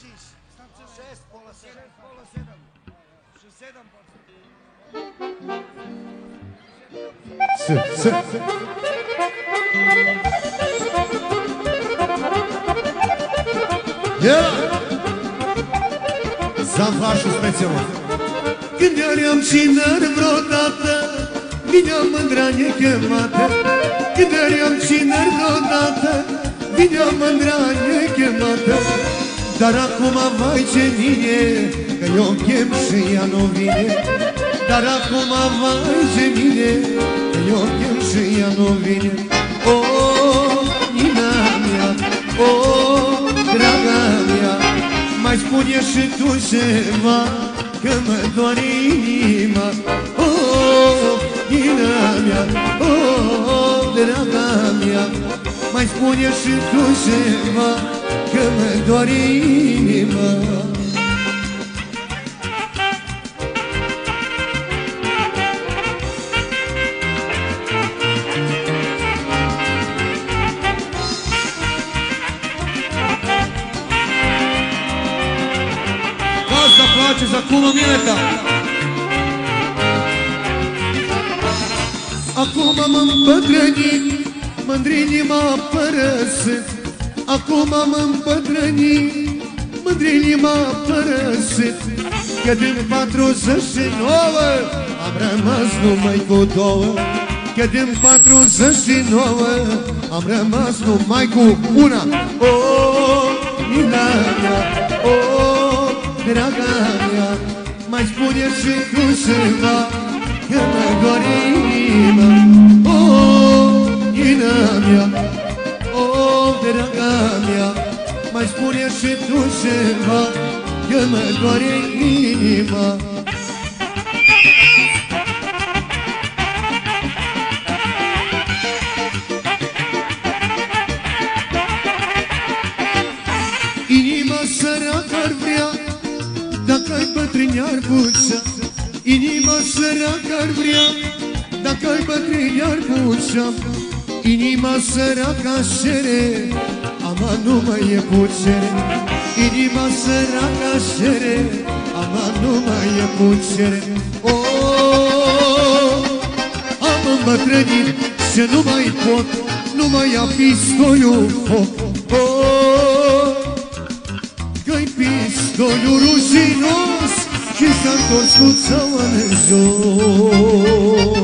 6. 6 pola 7. 6 pola 7. Și 7 pola 7. S, s. Yeah! Zanfașul special. Când eram tânăr vreodată Vinea mândra nechemată Când eram tânăr vreodată Vinea mândra nechemată Dar acum vai ce mine Că eu chem și ea nu vine. Dar acum vai ce mine Că eu chem și ea nu vine. O, Nina mea O, draga mea Mai spune și tu ceva Că mă doare inima. Oh, inima mea Oh, draga mea Mai spune și tu ceva Că mă doare inima Gazda plače za kuma Mileta. Acum m-am împătrânit Mândrinii m-a părăsit Acum m-am împătrânit Mândrinii m-a părăsit Că din 49 Am rămas numai cu două. Că din 49 Am rămas numai cu una. O, Nina mea O, draga mea Mai spune și tu ceva Că mă doare Mai spune și tu ceva Că mă doare inima. Inima săracă ar vrea Dacă ai bătrâni ar bucea Inima săracă ar vrea Dacă ai bătrâni ar bucea Inima săracă aș cere Ama nu mai e pucere Inima săracă aș cere Ama nu mai e pucere Oh, am îmbătrânit și nu mai pot Nu mai ia pistoliul foc. Oh, Că-i pistoliul rușinos Și s-a întors cu țăua în jos